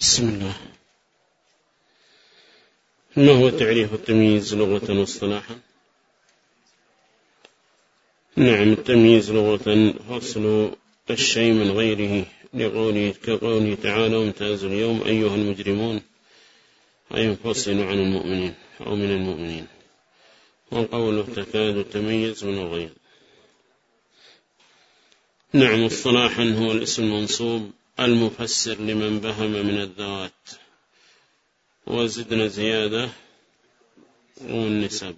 بسم الله. ما هو تعريف التمييز لغة واصطلاحا؟ نعم التمييز لغة فصل الشيء من غيره. لقوله كقوله تعالى وامتاز اليوم أيها المجرمون أي ينفصل عن المؤمنين أو من المؤمنين وقوله تكاد تميز من الغير. نعم اصطلاحا هو الاسم المنصوب المفسر لمن بهم من الذوات. وزدنا زيادة والنسب.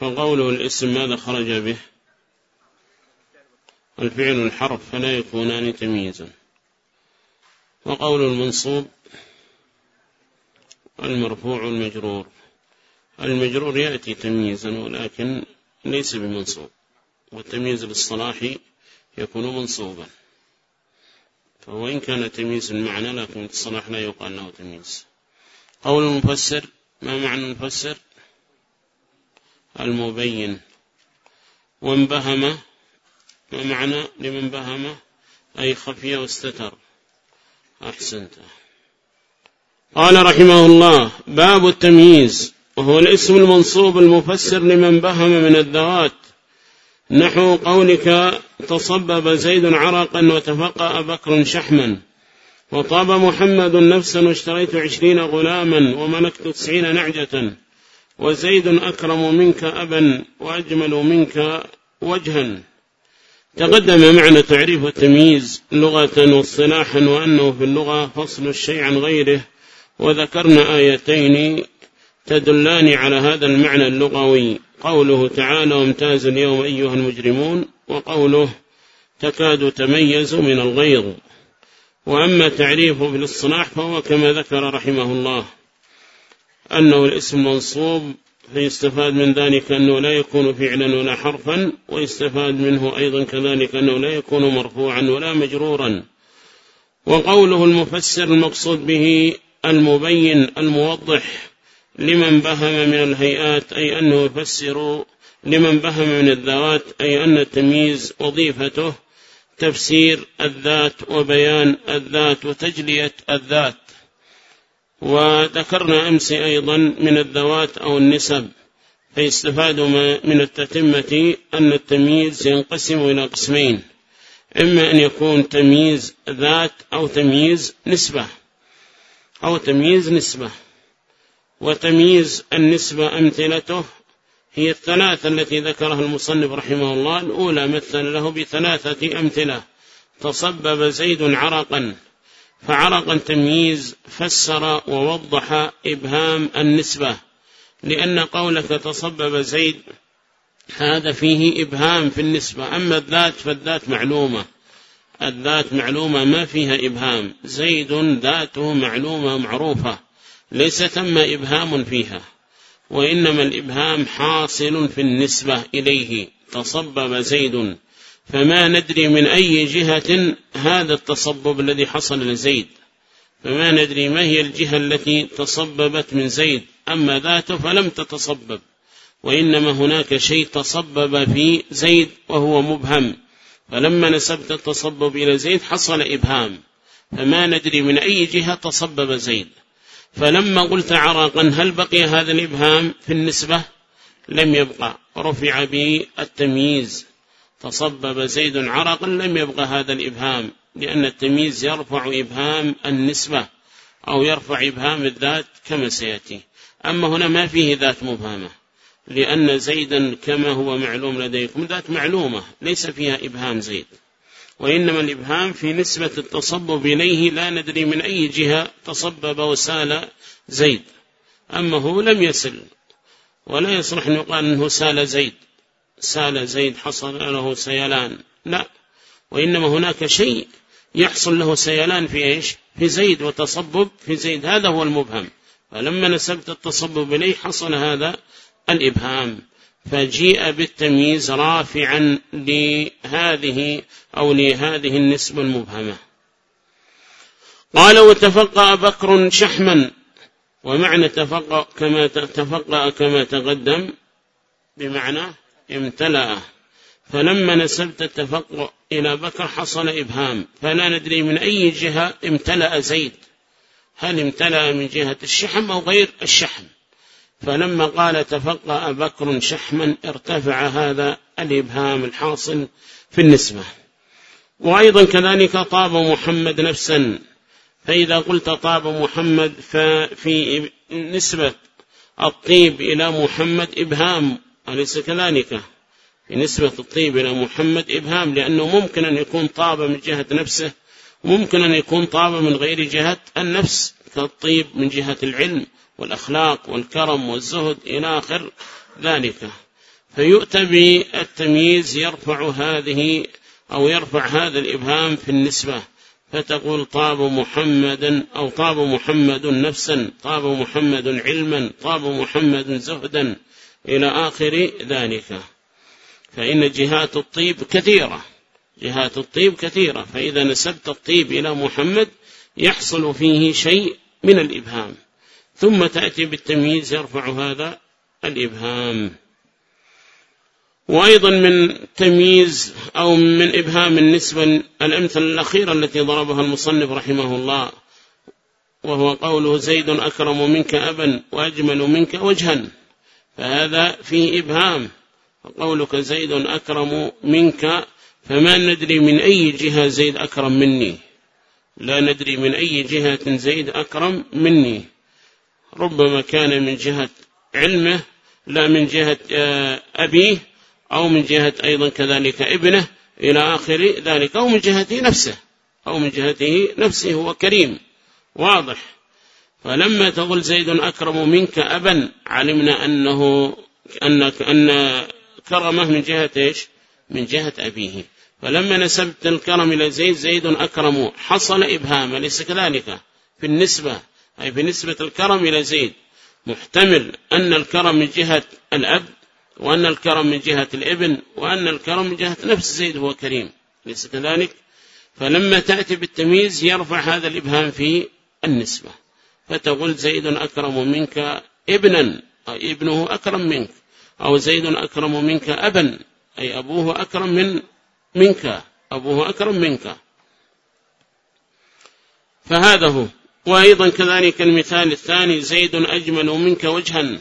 فقوله الاسم ماذا خرج به؟ الفعل الحرف فلا يكونان تمييزا. وقول المنصوب المرفوع المجرور المجرور يأتي تمييزا ولكن ليس بمنصوب. والتمييز الاصطلاحي يكون منصوبا. فهو إن كان تمييز المعنى لكن الصلاح لا يقال له تمييز. قول المفسر ما معنى المفسر؟ المبين. وانبهم ما معنى لمن بهم؟ أي خفي واستتر. أحسنت. قال رحمه الله باب التمييز وهو الاسم المنصوب المفسر لمن بهم من الذوات. نحو قولك تصبب زيد عرقا وتفقأ بكر شحما وطاب محمد نفسا واشتريت عشرين غلاما وملكت تسعين نعجة وزيد أكرم منك أبا وأجمل منك وجها. تقدم معنى تعريف التمييز لغة واصطلاحا وأنه في اللغة فصل الشيء عن غيره وذكرنا آيتين تدلان على هذا المعنى اللغوي. قوله تعالى وامتاز اليوم أيها المجرمون وقوله تكاد تميز من الغيظ. وأما تعريفه في الاصطلاح فهو كما ذكر رحمه الله أنه الاسم منصوب فيستفاد من ذلك أنه لا يكون فعلا ولا حرفا ويستفاد منه أيضا كذلك أنه لا يكون مرفوعا ولا مجرورا. وقوله المفسر المقصود به المبين الموضح لمن بهم من الهيئات أي أنه يفسر لمن بهم من الذوات أي أن التمييز وظيفته تفسير الذات وبيان الذات وتجلية الذات. وذكرنا أمس أيضا من الذوات أو النسب فيستفاد من التتمة أن التمييز ينقسم إلى قسمين. إما أن يكون تمييز ذات أو تمييز نسبة أو تمييز نسبة. وتمييز النسبة أمثلته هي الثلاثة التي ذكرها المصنف رحمه الله. الأولى مثل له بثلاثة أمثلة. تصبب زيد عرقا فعرقا تمييز فسر ووضح إبهام النسبة. لأن قولك تصبب زيد هذا فيه إبهام في النسبة. أما الذات فالذات معلومة. الذات معلومة ما فيها إبهام. زيد ذاته معلومة معروفة. ليس ثم إبهام فيها وإنما الإبهام حاصل في النسبة إليه تصبب زيد. فما ندري من أي جهة هذا التصبب الذي حصل لزيد. فما ندري ما هي الجهة التي تصببت من زيد. أما ذاته فلم تتصبب وإنما هناك شيء تصبب في زيد وهو مبهم. فلما نسبت التصبب إلى زيد حصل إبهام. فما ندري من أي جهة تصبب زيد. فلما قلت عرقا هل بقي هذا الإبهام في النسبة؟ لم يبقى. رفع به التمييز. تصبب زيد عرقا لم يبقى هذا الإبهام لأن التمييز يرفع إبهام النسبة أو يرفع إبهام الذات كما سيأتي. أما هنا ما فيه ذات مبهمة لأن زيدا كما هو معلوم لديكم ذات معلومة ليس فيها إبهام زيد. وإنما الإبهام في نسبة التصبب إليه لا ندري من أي جهة تصبب وسال زيد. أما هو لم يسل ولا يصلح أن يقال أنه سال زيد. سال زيد حصل له سيلان. لا. وإنما هناك شيء يحصل له سيلان في إيش؟ في زيد وتصبب في زيد. هذا هو المبهم. فلما نسبت التصبب إليه حصل هذا الإبهام. فجيء بالتمييز رافعا لهذه أو لهذه النسبة المبهمة. قال وتفقأ بكر شحما. ومعنى تفقأ كما تفقأ كما تقدم بمعنى امتلأ. فلما نسبت التفقع إلى بكر حصل إبهام. فلا ندري من أي جهة امتلأ زيد. هل امتلأ من جهة الشحم أو غير الشحم؟ فلما قال تفقأ بكر شحما ارتفع هذا الإبهام الحاصل في النسبة. وأيضا كذلك طاب محمد نفسا فإذا قلت طاب محمد ففي نسبة الطيب إلى محمد إبهام أليس كذلك؟ في نسبة الطيب إلى محمد إبهام لأنه ممكن أن يكون طاب من جهة نفسه ممكن أن يكون طاب من غير جهة النفس كالطيب من جهة العلم والأخلاق والكرم والزهد إلى آخر ذلك. فيؤتى بالتمييز يرفع هذه أو يرفع هذا الإبهام في النسبة. فتقول طاب محمدا أو طاب محمد نفسا طاب محمد علما طاب محمد زهدا إلى آخر ذلك. فإن جهات الطيب كثيرة جهات الطيب كثيرة. فإذا نسبت الطيب إلى محمد يحصل فيه شيء من الإبهام. ثم تأتي بالتمييز يرفع هذا الإبهام. وأيضا من تمييز أو من إبهام النسبة الأمثل الأخيرة التي ضربها المصنف رحمه الله وهو قوله زيد أكرم منك أبا وأجمل منك وجها. فهذا فيه إبهام. وقولك زيد أكرم منك فما ندري من أي جهة زيد أكرم مني. لا ندري من أي جهة زيد أكرم مني. ربما كان من جهة علمه لا من جهة آه، أبيه أو من جهة أيضا كذلك ابنه إلى آخر ذلك أو من جهته نفسه أو من جهته نفسه هو كريم واضح. فلما تقول زيد أكرم منك أبا علمنا أنه أنك أن كرمه من جهة إيش؟ من جهة أبيه. فلما نسبت الكرم إلى زيد زيد أكرم حصل إبهام ليس كذلك؟ في النسبة. أي في نسبة الكرم إلى زيد. محتمل أن الكرم من جهة الأب وأن الكرم من جهة الابن وأن الكرم من جهة نفس زيد هو كريم. ليس كذلك؟ فلما تأتي بالتمييز يرفع هذا الإبهام في النسبة. فتقول زيد أكرم منك ابنا أي ابنه أكرم منك. أو زيد أكرم منك أبا أي أبوه أكرم من منك أبوه أكرم منك. فهذا هو. وأيضا كذلك المثال الثاني زيد أجمل منك وجها.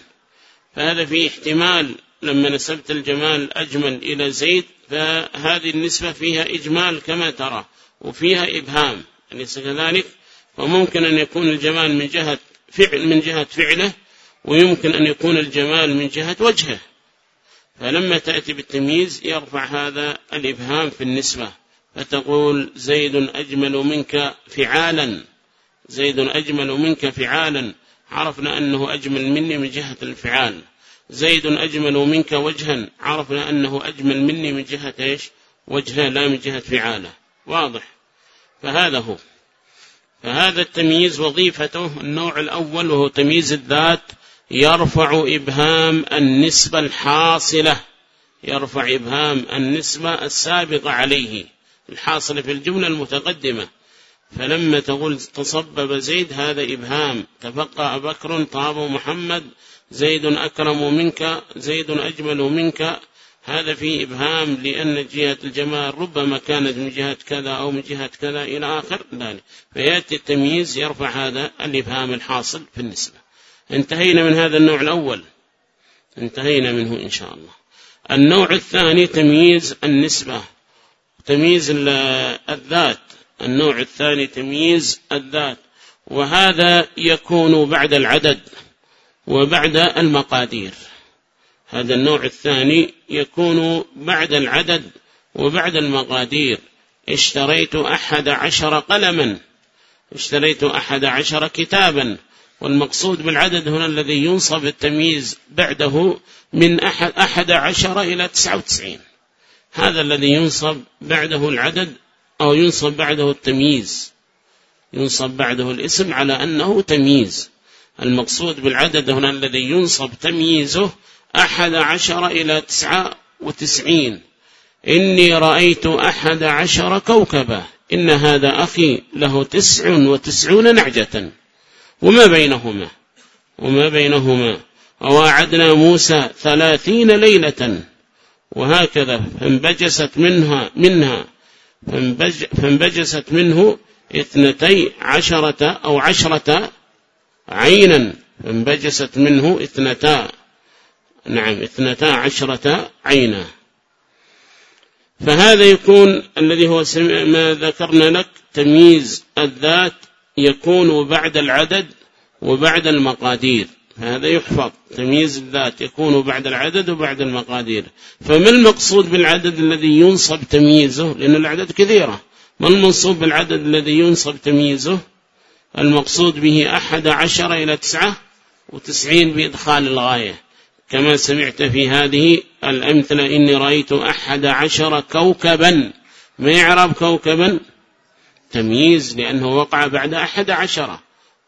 فهذا فيه احتمال لما نسبت الجمال أجمل إلى زيد فهذه النسبة فيها إجمال كما ترى وفيها إبهام. أليس كذلك؟ وممكن أن يكون الجمال من جهة فعل من جهة فعله ويمكن أن يكون الجمال من جهة وجهه. فلما تأتي بالتمييز يرفع هذا الإبهام في النسبة فتقول زيد أجمل منك فعالا. زيد أجمل منك فعالا. عرفنا أنه أجمل مني من جهة الفعال زيد أجمل منك وجها. عرفنا أنه أجمل مني من جهة إيش؟ وجهه لا من جهة فعاله. واضح. فهذا هو. فهذا التمييز وظيفته. النوع الأول وهو تمييز الذات. يرفع إبهام النسبة الحاصلة. يرفع إبهام النسبة السابقة عليه. الحاصلة في الجملة المتقدمة. فلما تقول تصبب زيد هذا إبهام. تفقى بكر طاب محمد زيد أكرم منك زيد أجمل منك. هذا فيه إبهام لأن جهة الجمال ربما كانت من جهة كذا أو من جهة كذا إلى آخر. ذلك فيأتي التمييز يرفع هذا الإبهام الحاصل في النسبة. انتهينا من هذا النوع الأول. انتهينا منه إن شاء الله. النوع الثاني تمييز النسبة تمييز الذات. النوع الثاني تمييز الذات وهذا يكون بعد العدد وبعد المقادير. هذا النوع الثاني يكون بعد العدد وبعد المقادير. اشتريت أحد عشر قلما اشتريت أحد عشر كتابا والمقصود بالعدد هنا الذي ينصب التمييز بعده من أحد, عشر إلى تسعة وتسعين. هذا الذي ينصب بعده العدد أو ينصب بعده التمييز ينصب بعده الاسم على أنه تمييز. المقصود بالعدد هنا الذي ينصب تمييزه أحد عشر إلى تسعة وتسعين. إني رأيت أحد عشر كوكبا إن هذا أخي له تسع وتسعون نعجة. وما بينهما؟ وما بينهما؟ وواعدنا موسى ثلاثين ليلة. وهكذا فانبجست منها منها. فانبجست منه اثنتي عشرة أو عشرة عينا. فانبجست منه اثنتا. نعم اثنتا عشرة عينا. فهذا يكون الذي هو ما ذكرنا لك تمييز الذات يكون بعد العدد وبعد المقادير. هذا يحفظ تمييز الذات يكون بعد العدد وبعد المقادير. فما المقصود بالعدد الذي ينصب تمييزه؟ لأن العدد كثيرة. ما المنصوب بالعدد الذي ينصب تمييزه؟ المقصود به أحد عشر إلى تسعة وتسعين بإدخال الغاية. كما سمعت في هذه الأمثلة إني رأيت أحد عشر كوكبا. ما يعرب كوكبا؟ تمييز لأنه وقع بعد أحد عشر.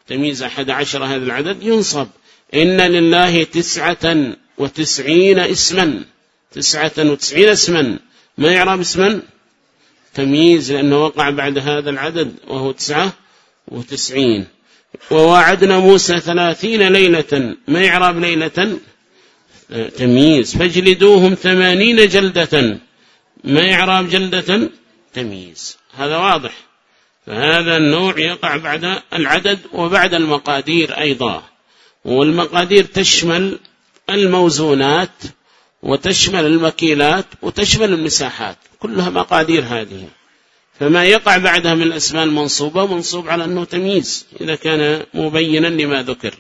تمييز أحد عشر هذا العدد ينصب. إن لله تسعة وتسعين اسما. تسعة وتسعين اسما. ما يعرب اسما؟ تمييز لأنه وقع بعد هذا العدد وهو تسعة وتسعين. وواعدنا موسى ثلاثين ليلة. ما يعرب ليلة؟ تمييز. فاجلدوهم ثمانين جلدة. ما يعرب جلدة؟ تمييز. هذا واضح. فهذا النوع يقع بعد العدد وبعد المقادير أيضا. والمقادير تشمل الموزونات وتشمل المكيلات وتشمل المساحات كلها مقادير هذه. فما يقع بعدها من الأسماء المنصوبة منصوب على أنه تمييز إذا كان مبينا لما ذكر.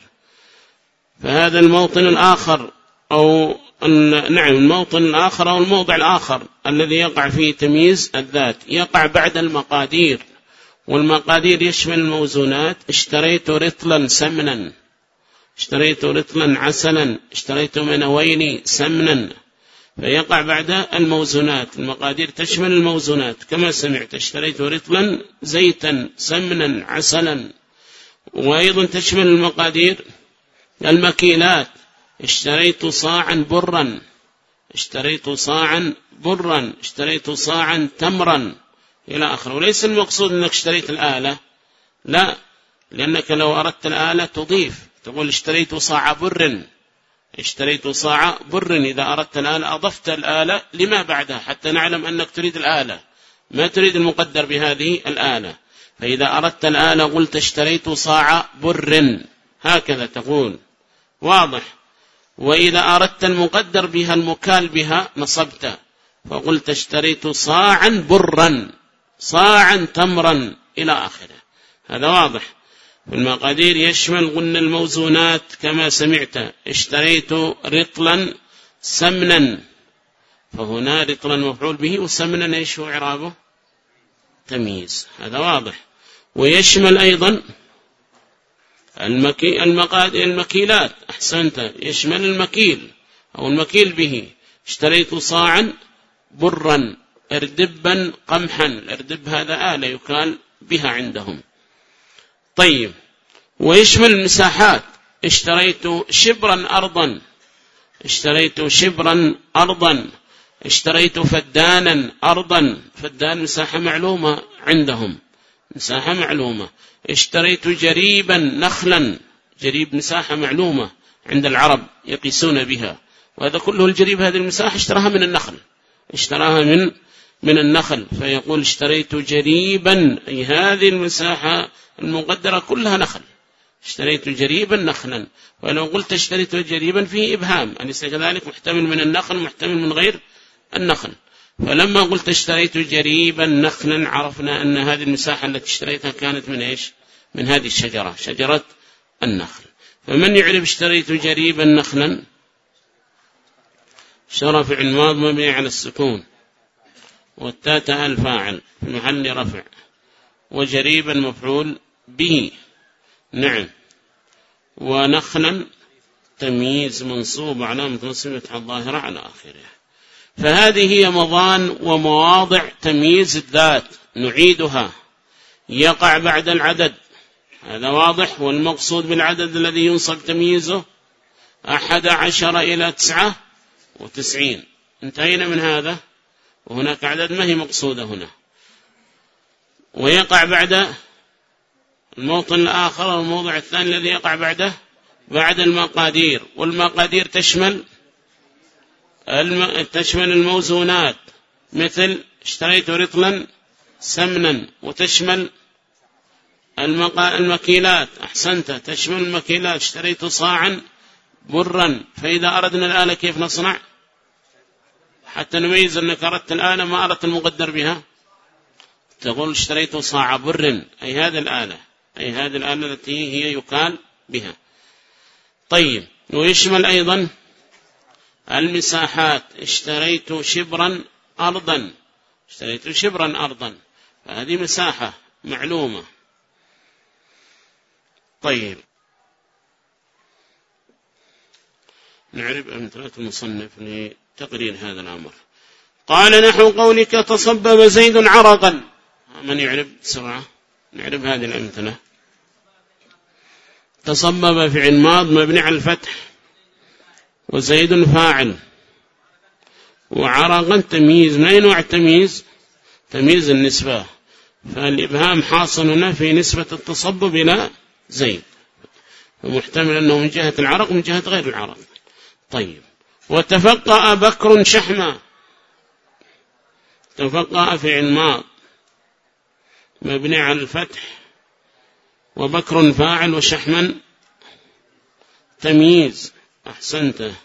فهذا الموطن الآخر أو نعم الموطن الآخر أو الموضع الآخر الذي يقع فيه تمييز الذات. يقع بعد المقادير والمقادير يشمل الموزونات. اشتريت رطلا سمنا. اشتريت رطلا عسلا اشتريت منوين سمنا. فيقع بعد الموزونات المقادير تشمل الموزونات. كما سمعت اشتريت رطلا زيتا سمنا عسلا. وأيضا تشمل المقادير المكيلات اشتريت صاعا برا. اشتريت صاعا برا. اشتريت صاعا تمرا. إلى آخره. وليس المقصود أنك اشتريت الآلة. لا لأنك لو أردت الآلة تضيف. تقول اشتريت صاع بر. اشتريت صاع بر. إذا أردت الآلة أضفت الآلة لما بعدها حتى نعلم أنك تريد الآلة. ما تريد المقدر بهذه الآلة. فإذا أردت الآلة قلت اشتريت صاع بر. هكذا تقول. واضح. وإذا أردت المقدر بها المكال بها نصبت. فقلت اشتريت صاعا برا صاعا تمرا إلى آخره. هذا واضح. والمقادير يشمل قلنا الموزونات كما سمعت. اشتريت رطلا سمنا. فهنا رطلا مفعول به وسمنا إيش هو عرابه تمييز. هذا واضح. ويشمل أيضا المكي المقادير المكيلات. أحسنت. يشمل المكيل أو المكيل به. اشتريت صاعا برا اردبا قمحا. الإردب هذا آلة يكال بها عندهم. طيب. ويشمل المساحات. اشتريت شبرا أرضا. اشتريت شبرا أرضا. اشتريت فدانا أرضا. فدان مساحة معلومة عندهم. مساحة معلومة. اشتريت جريبا نخلا. جريب مساحة معلومة عند العرب يقيسون بها. وهذا كله الجريب هذه المساحة اشتراها من النخل. اشتراها من من النخل فيقول اشتريت جريبا أي هذه المساحة المقدرة كلها نخل. اشتريت جريبا نخلا. ولو قلت اشتريت جريبا فيه إبهام أليس كذلك محتمل من النخل محتمل من غير النخل. فلما قلت اشتريت جريبا نخلا عرفنا أن هذه المساحة التي اشتريتها كانت من إيش؟ من هذه الشجرة شجرة النخل. فمن يعرف اشتريت جريبا نخلا؟ شرف الماض مبني على السكون. والتاء الفاعل في محل رفع. وجريبا مفعول به. نعم. ونخلا تمييز منصوب علامة نصبة الظاهرة على آخره. فهذه هي مضان ومواضع تمييز الذات نعيدها. يقع بعد العدد. هذا واضح والمقصود بالعدد الذي ينصب تمييزه؟ أحد عشر إلى تسعة وتسعين. انتهينا من هذا. وهناك عدد ما هي مقصودة هنا. ويقع بعد الموطن الآخر والموضع الثاني الذي يقع بعده بعد المقادير. والمقادير تشمل الم... تشمل الموزونات مثل اشتريت رطلا سمنا وتشمل المقا... المكيلات. أحسنت. تشمل المكيلات. اشتريت صاعا برا. فإذا أردنا الآلة كيف نصنع؟ حتى نميز أنك أردت الآلة ما أردت المقدر بها. تقول اشتريت صاع بر. أي هذه الآلة. أي هذه الآلة التي هي يقال بها. طيب ويشمل أيضا المساحات. اشتريت شبرا أرضا. اشتريت شبرا أرضا. فهذه مساحة معلومة. طيب نعرف أمثلة المصنف لتقرير هذا الأمر؟ قال نحو قولك تصبب زيد عرقا. من يعرف بسرعة؟ نعرف هذه الأمثلة. تصبب فعل ماض مبني على الفتح وزيد فاعل. وعرقا تمييز. من أي نوع التمييز؟ تمييز النسبة. فالإبهام حاصل هنا في نسبة التصبب إلى زيد. ومحتمل أنه من جهة العرق من جهة غير العرق. طيب. وتفقأ بكر شحما تفقأ فعل ماض مبني على الفتح. وبكر فاعل وشحما. تمييز. أحسنته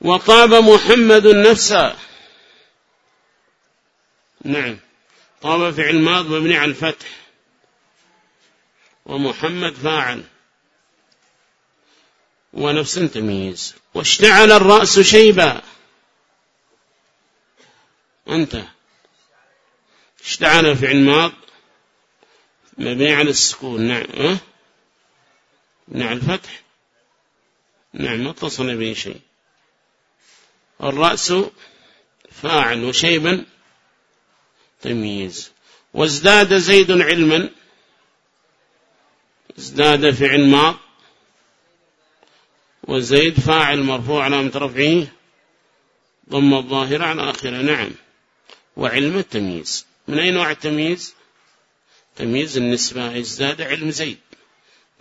وطاب محمد نفسا نعم. طاب فعل ماض مبني على الفتح. ومحمد فاعل. ونفس تمييز واشتعل الرأس شيبا. أنت. اشتعل فعل ماض مبني على السكون. نعم. أه؟ نعم الفتح. نعم ما اتصل به شيء. الرأس فاعل وشيبا. تمييز. وازداد زيد علما. ازداد فعل ماض. وزيد فاعل مرفوع علامة رفعه ضم الظاهرة على آخره. نعم. وعلم التمييز. من أي نوع التمييز؟ تمييز النسبة إزداد علم زيد.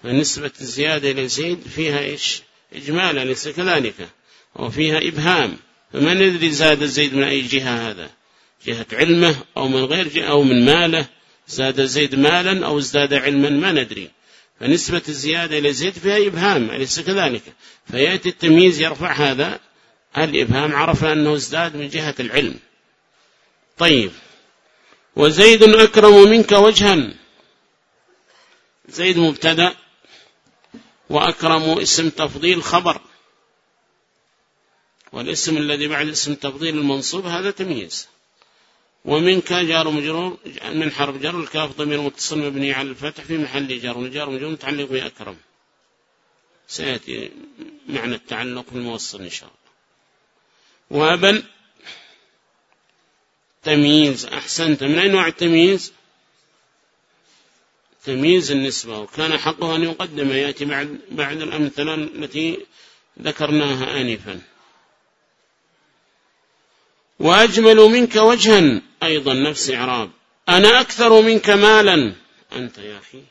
فنسبة الزيادة إلى زيد فيها إيش؟ إجمالا ليس كذلك. وفيها إبهام. فما ندري زاد زيد من أي جهة هذا؟ جهة علمه أو من غير جهة أو من ماله؟ زاد زيد مالا أو ازداد علما؟ ما ندري. فنسبة الزيادة إلى زيد فيها إبهام أليس كذلك؟ فيأتي التمييز يرفع هذا الإبهام عرف أنه ازداد من جهة العلم. طيب. وزيد أكرم منك وجها. زيد مبتدأ وأكرم اسم تفضيل خبر. والاسم الذي بعد اسم تفضيل المنصوب هذا تمييز. ومنك جار مجرور من حرف جر الكاف ضمير متصل مبني على الفتح في محل جر وجار مجرور متعلق بأكرم. سيأتي معنى التعلق الموصل إن شاء الله. وأبا تمييز أحسنت. من أي نوع التمييز؟ تمييز النسبة وكان حقه أن يقدم يأتي بعد, بعد الأمثلة التي ذكرناها آنفا. وأجمل منك وجها. أيضا نفس إعراب. أنا أكثر منك مالا. أنت يا أخي.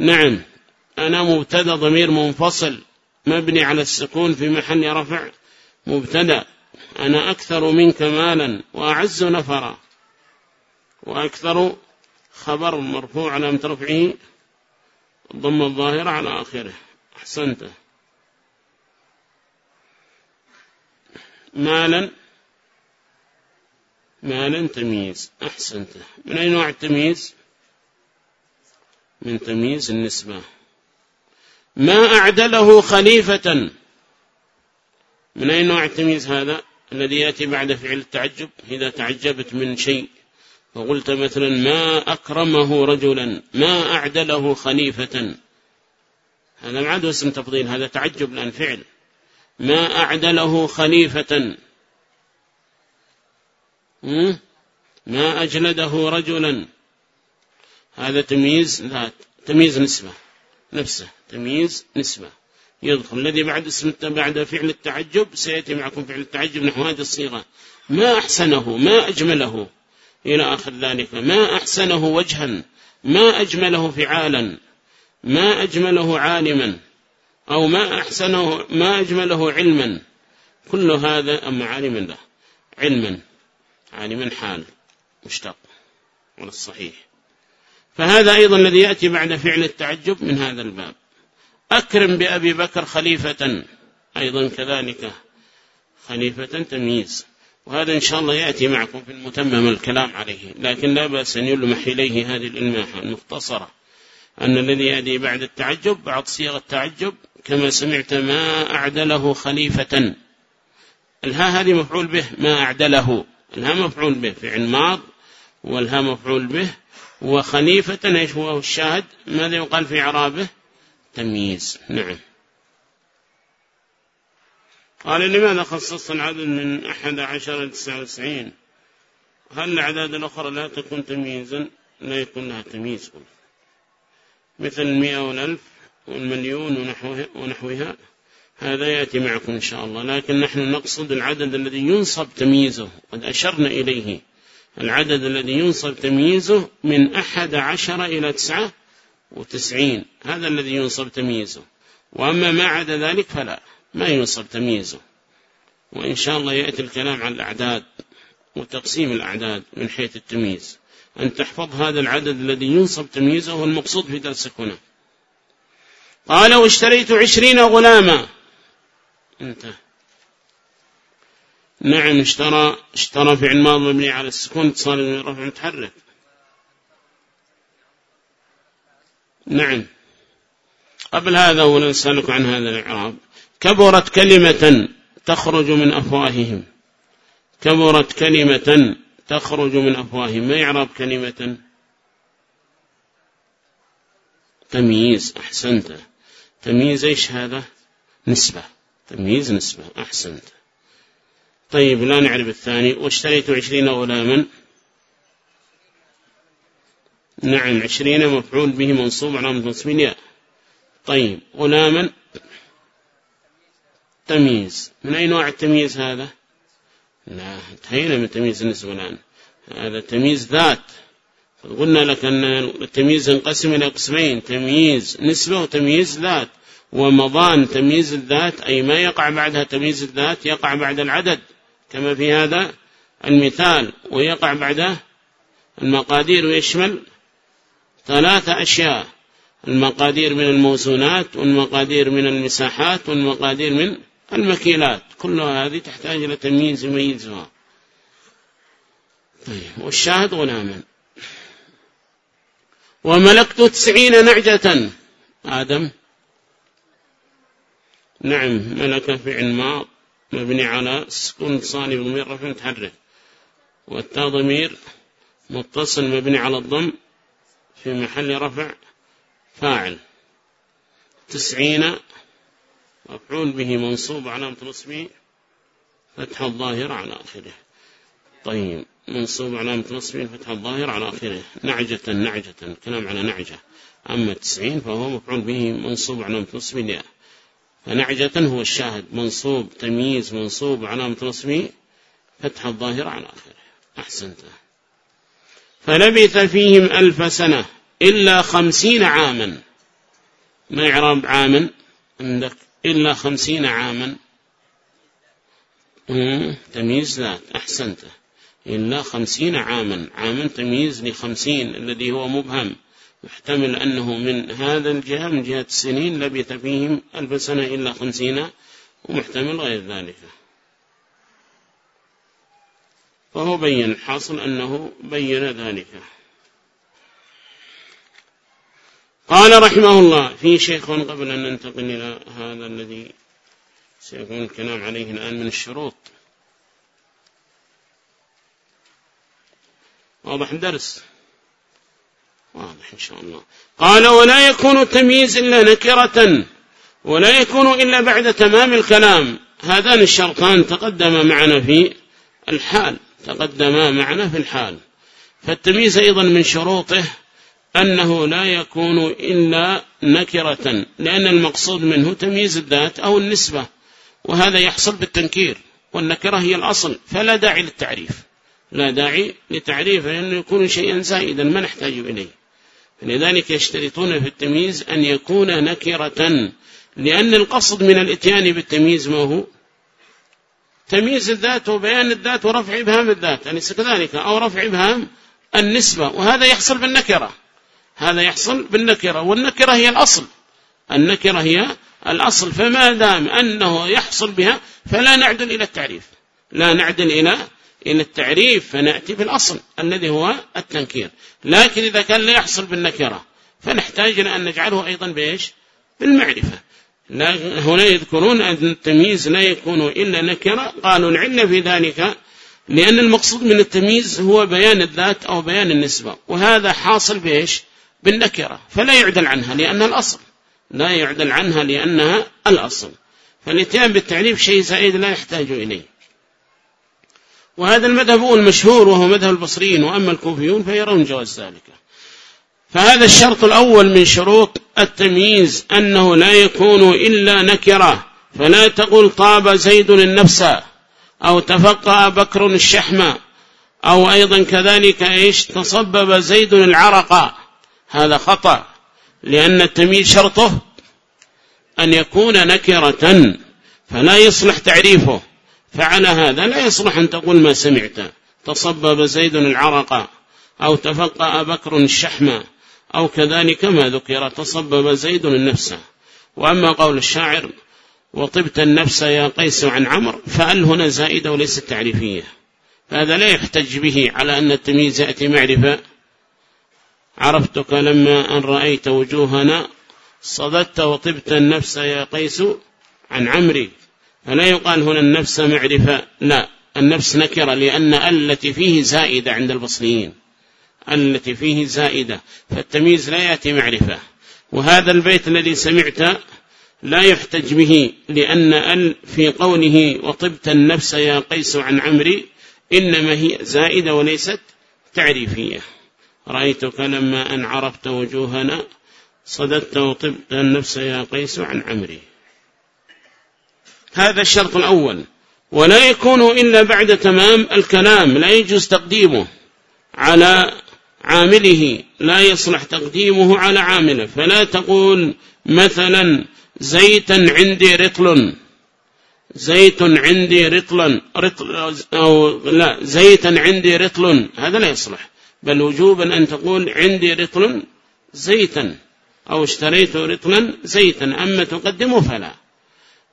نعم. أنا مبتدأ ضمير منفصل مبني على السكون في محل رفع مبتدأ. أنا أكثر منك مالا وأعز نفرا. وأكثر خبر مرفوع على مترفعه ضم الظاهرة على آخره. أحسنته مالا مالا تمييز أحسنته من أي نوع التمييز؟ من تمييز النسبة. ما أعدله خليفة. من أي نوع التمييز هذا؟ الذي يأتي بعد فعل التعجب. إذا تعجبت من شيء فقلت مثلا ما أكرمه رجلا ما أعدله خليفة. هذا عاد اسم تفضيل هذا تعجب الآن فعل. ما أعدله خليفة. ما أجلده رجلا. هذا تمييز ذات تمييز نسبة. نفسه تمييز نسبة. يدخل الذي بعد اسم بعد فعل التعجب سيأتي معكم فعل التعجب نحو هذه الصيغة. ما أحسنه ما أجمله. إلى آخر ذلك. ما أحسنه وجها. ما أجمله فعالا. ما أجمله عالما. أو ما أحسنه ما أجمله علما. كل هذا أما عالم له. علما. عالما حال مشتق على الصحيح. فهذا أيضا الذي يأتي بعد فعل التعجب من هذا الباب. أكرم بأبي بكر خليفة أيضا كذلك خليفة تمييز. وهذا إن شاء الله يأتي معكم في المتمم الكلام عليه. لكن لا بأس أن يلمح إليه هذه الإلماحة المختصرة. أن الذي يأتي بعد التعجب بعض صيغ التعجب كما سمعت ما أعدله خليفة. الها هذه مفعول به ما أعدله. الها مفعول به فعل ماض والها مفعول به وخليفة إيش هو؟ الشاهد. ماذا يقال في عرابه تمييز. نعم. قال لماذا خصصت العدد من أحد عشر لتسعة وتسعين؟ هل الأعداد الأخرى لا تكون تمييزا؟ لا يكون لها تمييز. مثل المئة والألف والمليون ونحوها, ونحوها. هذا يأتي معكم إن شاء الله. لكن نحن نقصد العدد الذي ينصب تمييزه. قد أشرنا إليه. العدد الذي ينصب تمييزه من أحد عشر إلى تسعة وتسعين. هذا الذي ينصب تمييزه. وأما ما عدا ذلك فلا. ما ينصب تمييزه. وإن شاء الله يأتي الكلام عن الأعداد وتقسيم الأعداد من حيث التمييز. أن تحفظ هذا العدد الذي ينصب تمييزه المقصود في درسك هنا. قال واشتريت عشرين غلاما انتهى نعم اشترى اشترى فعل ماض مبني على السكون اتصال من رفع متحرك. نعم. قبل هذا أولا نسألك عن هذا الإعراب. كبرت كلمة تخرج من أفواههم. كبرت كلمة تخرج من أفواههم. ما يعرب كلمة؟ تمييز أحسنت. تمييز إيش هذا؟ نسبة. تمييز نسبة أحسنت طيب لا نعرف الثاني. واشتريت عشرين غلاما. نعم عشرين مفعول به منصوب على نصب الياء طيب غلاما. تمييز. من أي نوع التمييز هذا؟ لا انتهينا من تمييز النسبة الآن. هذا تمييز ذات. قلنا لك أن التمييز ينقسم إلى قسمين تمييز نسبة وتمييز ذات. ومضان تمييز الذات أي ما يقع بعدها تمييز الذات يقع بعد العدد. كما في هذا المثال ويقع بعده المقادير ويشمل ثلاثة أشياء. المقادير من الموزونات والمقادير من المساحات والمقادير من المكيلات. كلها هذه تحتاج إلى تمييز يميزها. طيب والشاهد غلاما. وملكت تسعين نعجة. آدم نعم ملك فعل ماض مبني على سكون صاني ضمير رفع متحرك. والتاء ضمير متصل مبني على الضم في محل رفع فاعل. تسعين مفعول به منصوب علامة نصبه فتح الظاهر على آخره. طيب منصوب علامة نصبه فتح الظاهر على آخره. نعجة نعجة كلام على نعجة. أما تسعين فهو مفعول به منصوب علامة نصبه فنعجة هو الشاهد. منصوب تمييز منصوب علامة نصبه فتح الظاهر على آخره. أحسنت. فلبث فيهم ألف سنة إلا خمسين عاما. ما إعراب عاما عندك؟ إلا خمسين عاما. تمييز ذات أحسنت. إلا خمسين عاما. عاما تمييز لخمسين الذي هو مبهم. يحتمل أنه من هذا الجهة من جهة السنين لبث فيهم ألف سنة إلا خمسين ومحتمل غير ذلك. فهو بين الحاصل أنه بين ذلك. قال رحمه الله في شيخ قبل أن ننتقل إلى هذا الذي سيكون الكلام عليه الآن من الشروط واضح الدرس. واضح إن شاء الله. قال ولا يكون التمييز إلا نكرة ولا يكون إلا بعد تمام الكلام. هذان الشرطان تقدم معنا في الحال تقدما معنا في الحال. فالتمييز أيضا من شروطه أنه لا يكون إلا نكرة لأن المقصود منه تمييز الذات أو النسبة وهذا يحصل بالتنكير والنكرة هي الأصل فلا داعي للتعريف. لا داعي لتعريف لأنه يكون شيئا زائدا ما نحتاج إليه. لذلك يشترطون في التمييز أن يكون نكرة لأن القصد من الإتيان بالتمييز ما هو؟ تمييز الذات وبيان الذات ورفع إبهام الذات أليس كذلك أو رفع إبهام النسبة وهذا يحصل بالنكرة. هذا يحصل بالنكرة والنكرة هي الأصل. النكرة هي الأصل فما دام أنه يحصل بها فلا نعدل إلى التعريف لا نعدل إلى إلى التعريف فنأتي بالأصل الذي هو التنكير. لكن إذا كان لا يحصل بالنكرة فنحتاج أن نجعله أيضا بإيش؟ بالمعرفة. هنا يذكرون أن التمييز لا يكون إلا نكرة. قالوا العلة في ذلك لأن المقصود من التمييز هو بيان الذات أو بيان النسبة. وهذا حاصل بإيش؟ بالنكرة. فلا يعدل عنها لأنها الأصل. لا يعدل عنها لأنها الأصل. فالإتيان بالتعريف شيء زائد لا يحتاج إليه. وهذا المذهب هو المشهور وهو مذهب البصريين وأما الكوفيون فيرون جواز ذلك. فهذا الشرط الأول من شروط التمييز أنه لا يكون إلا نكرة فلا تقول طاب زيد النفس أو تفقى بكر الشحم أو أيضا كذلك إيش؟ تصبب زيد العرق. هذا خطأ لأن التمييز شرطه أن يكون نكرة فلا يصلح تعريفه. فعلى هذا لا يصلح أن تقول ما سمعت. تصبب زيد العرق أو تفقى بكر الشحم أو كذلك ما ذكر تصبب زيد النفس. وأما قول الشاعر وطبت النفس يا قيس عن عمر فأل هنا زائدة وليست تعريفية فهذا لا يحتج به على أن التمييز يأتي معرفة. عرفتك لما أن رأيت وجوهنا صددت وطبت النفس يا قيس عن عمري. فلا يقال هنا النفس معرفة لا النفس نكرة لأن التي فيه زائدة عند البصريين. التي فيه زائدة فالتمييز لا يأتي معرفة. وهذا البيت الذي سمعت لا يحتج به لأن ال في قوله وطبت النفس يا قيس عن عمري إنما هي زائدة وليست تعريفية. رأيتك لما أن عرفت وجوهنا صددت وطبت النفس يا قيس عن عمري. هذا الشرط الأول. ولا يكون إلا بعد تمام الكلام لا يجوز تقديمه على عامله لا يصلح تقديمه على عامله. فلا تقول مثلا زيتا عندي رطل زيت عندي رطلا رطل أو لا زيتا عندي رطل هذا لا يصلح. بل وجوبا أن تقول عندي رطل زيتا أو اشتريت رطلا زيتا أما تقدمه فلا.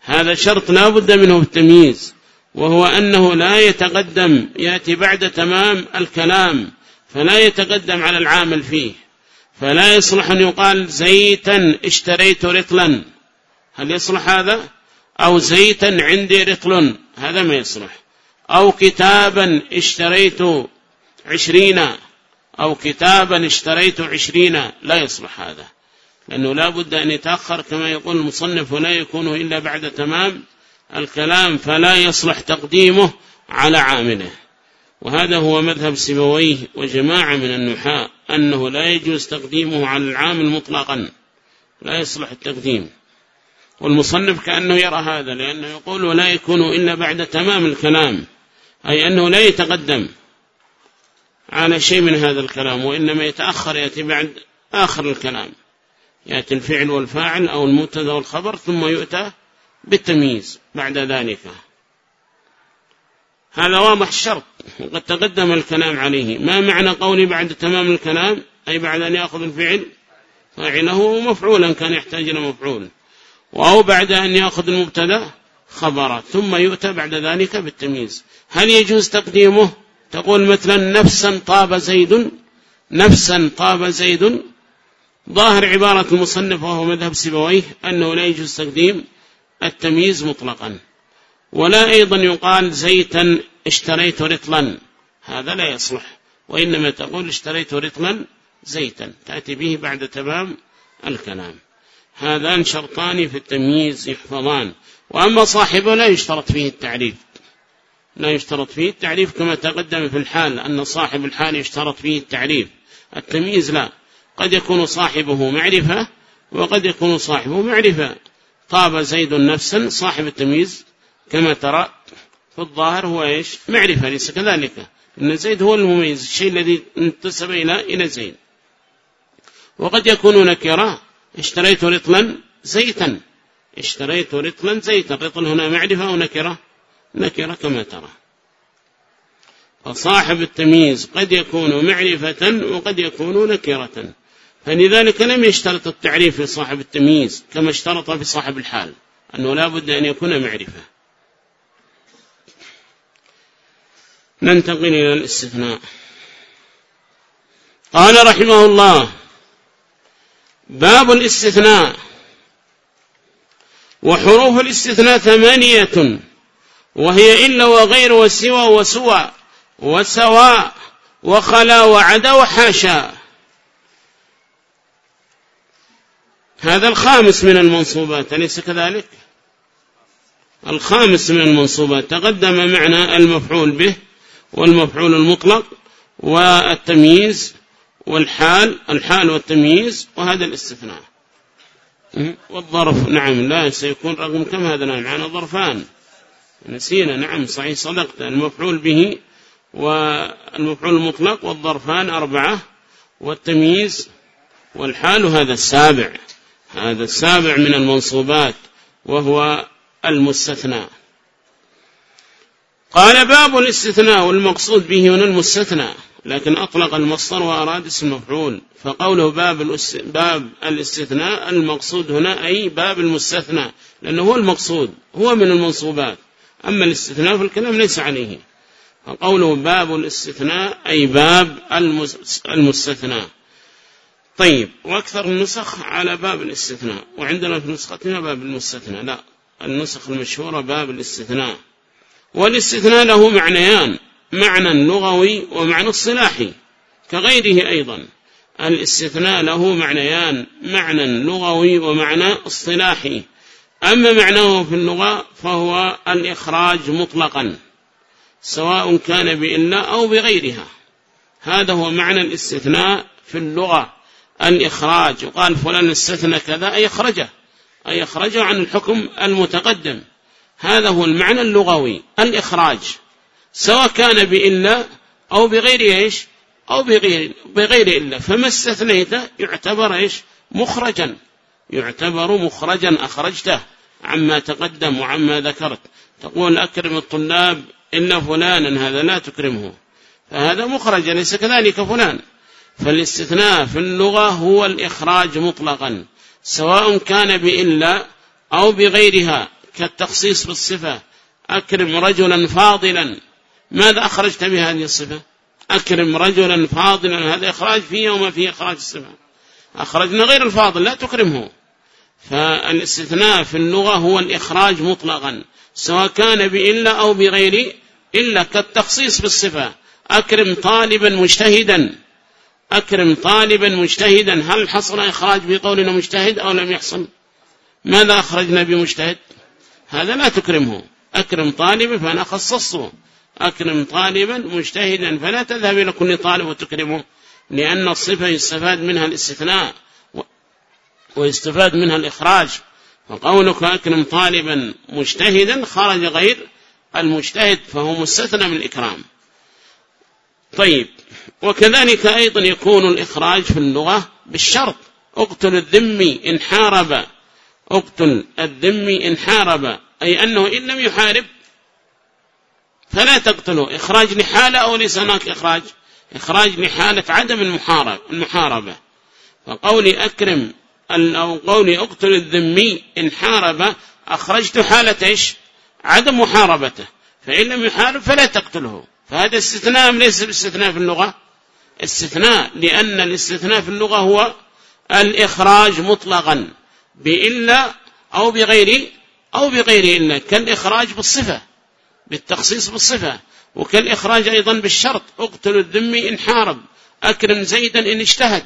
هذا شرط لا بد منه بالتمييز وهو أنه لا يتقدم يأتي بعد تمام الكلام فلا يتقدم على العامل فيه فلا يصلح أن يقال زيتا اشتريت رطلا. هل يصلح هذا؟ أو زيتا عندي رطل هذا ما يصلح. أو كتابا اشتريت عشرين أو كتابا اشتريت عشرين لا يصلح هذا. لأنه لا بد أن يتأخر كما يقول المصنف ولا يكون إلا بعد تمام الكلام فلا يصلح تقديمه على عامله. وهذا هو مذهب سبويه وجماعة من النحاء أنه لا يجوز تقديمه على العامل مطلقا لا يصلح التقديم. والمصنف كأنه يرى هذا لأنه يقول ولا يكون إلا بعد تمام الكلام أي أنه لا يتقدم على شيء من هذا الكلام وإنما يتأخر يأتي بعد آخر الكلام. يأتي الفعل والفاعل أو المبتدا والخبر ثم يؤتى بالتمييز بعد ذلك. هذا واضح الشرط. وقد تقدم الكلام عليه. ما معنى قولي بعد تمام الكلام؟ أي بعد أن يأخذ الفعل فاعله مفعولا كان يحتاج إلى مفعول. أو بعد أن يأخذ المبتدأ خبرا ثم يؤتى بعد ذلك بالتمييز. هل يجوز تقديمه؟ تقول مثلا نفسا طاب زيد نفسا طاب زيد ظاهر عبارة المصنف وهو مذهب سبويه أنه لا يجوز تقديم التمييز مطلقا ولا أيضا يقال زيتا اشتريت رطلا هذا لا يصلح وإنما تقول اشتريت رطلا زيتا تأتي به بعد تمام الكلام. هذان شرطان في التمييز يحفظان وأما صاحبه لا يشترط فيه التعريف. لا يشترط فيه التعريف كما تقدم في الحال أن صاحب الحال يشترط فيه التعريف. التمييز لا. قد يكون صاحبه معرفة وقد يكون صاحبه معرفة. طاب زيد نفسا صاحب التمييز كما ترى في الظاهر هو إيش؟ معرفة ليس كذلك. إن زيد هو المميز الشيء الذي انتسب إلى إلى زيد. وقد يكون نكرة اشتريت رطلا زيتا. اشتريت رطلا زيتا. الرطل هنا معرفة أو نكرة؟ نكرة كما ترى. فصاحب التمييز قد يكون معرفة وقد يكون نكرة. فلذلك لم يشترط التعريف في صاحب التمييز كما اشترط في صاحب الحال أنه لا بد أن يكون معرفة. ننتقل إلى الاستثناء. قال رحمه الله باب الاستثناء. وحروف الاستثناء ثمانية وهي إلا وغير وسوى وسوى وسواء وخلا وعدا وحاشا. هذا الخامس من المنصوبات أليس كذلك؟ الخامس من المنصوبات تقدم معنى المفعول به والمفعول المطلق والتمييز والحال الحال والتمييز وهذا الاستثناء. والظرف نعم لا سيكون رقم كم هذا؟ نعم معنا ظرفان. نسينا نعم صحيح صدقت. المفعول به والمفعول المطلق والظرفان أربعة والتمييز والحال هذا السابع. هذا السابع من المنصوبات وهو المستثنى. قال باب الاستثناء والمقصود به هنا المستثنى لكن أطلق المصدر وأراد اسم مفعول فقوله باب, باب الاستثناء المقصود هنا أي باب المستثنى لأنه هو المقصود هو من المنصوبات. أما الاستثناء فالكلام ليس عليه. فقوله باب الاستثناء أي باب المستثنى. طيب. وأكثر النسخ على باب الاستثناء. وعندنا في نسختنا باب المستثنى. لا النسخ المشهورة باب الاستثناء. والاستثناء له معنيان معنى لغوي ومعنى الصلاحي كغيره أيضا. الاستثناء له معنيان معنى لغوي ومعنى اصطلاحي. أما معناه في اللغة فهو الإخراج مطلقا سواء كان بإلا أو بغيرها. هذا هو معنى الاستثناء في اللغة. الإخراج وقال فلان استثنى كذا أي أخرجه أي أخرجه عن الحكم المتقدم. هذا هو المعنى اللغوي الإخراج سواء كان بإلا أو بغير إيش أو بغير, بغير إلا. فما استثنيته يعتبر إيش؟ مخرجا يعتبر مخرجا أخرجته عما تقدم وعما ذكرت. تقول أكرم الطلاب إلا فلانا هذا لا تكرمه. فهذا مخرج ليس كذلك فلان. فالاستثناء في اللغة هو الإخراج مطلقا سواء كان بإلا أو بغيرها كالتخصيص بالصفة. أكرم رجلا فاضلا. ماذا أخرجت بهذه الصفة؟ أكرم رجلا فاضلا. هذا إخراج فيه وما فيه إخراج الصفة. أخرجنا غير الفاضل لا تكرمه. فالاستثناء في اللغة هو الإخراج مطلقا سواء كان بإلا أو بغير إلا كالتخصيص بالصفة. أكرم طالبا مجتهدا. أكرم طالبا مجتهدا هل حصل إخراج بقولنا مجتهد أو لم يحصل؟ ماذا أخرجنا بمجتهد؟ هذا لا تكرمه. أكرم طالبا فأنا خصصته. أكرم طالبا مجتهدا فلا تذهب إلى كل طالب وتكرمه لأن الصفة يستفاد منها الاستثناء ويستفاد منها الإخراج. وقولك أكرم طالبا مجتهدا خرج غير المجتهد فهو مستثنى من الإكرام. طيب. وكذلك أيضا يكون الإخراج في اللغة بالشرط. أقتل الذمي إن حارب. أقتل الذمي إن حارب. أي أنه إن لم يحارب فلا تقتله. إخراج لحالة أو ليس هناك إخراج. إخراج لحالة عدم المحارب المحاربة. فقولي أكرم أو قولي أقتل الذمي إن حارب. أخرجت حالة إيش؟ عدم محاربته. فإن لم يحارب فلا تقتله. فهذا استثناء ليس باستثناء في اللغة. استثناء لأن الاستثناء في اللغة هو الإخراج مطلقا بإلا أو بغير أو بغير إلا كالإخراج بالصفة بالتخصيص بالصفة وكالإخراج أيضا بالشرط اقتل الذمي إن حارب أكرم زيدا إن اجتهد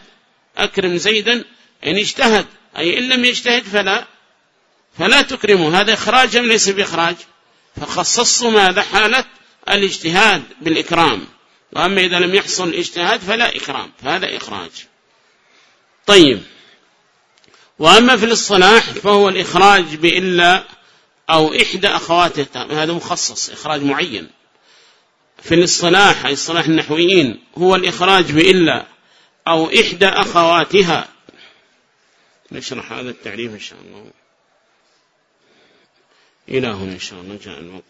أكرم زيدا إن اجتهد أي إن لم يجتهد فلا فلا تكرمه هذا إخراج ليس بإخراج فخصص ماذا؟ حالة الاجتهاد بالإكرام. وأما إذا لم يحصل اجتهاد فلا إكرام فهذا إخراج. طيب. وأما في الصلاح فهو الإخراج بإلا أو إحدى أخواته هذا مخصص إخراج معين. في الاصطلاح أي اصطلاح النحويين هو الإخراج بإلا أو إحدى أخواتها. نشرح هذا التعريف إن شاء الله. إلى هنا إن شاء الله جاء الوقت.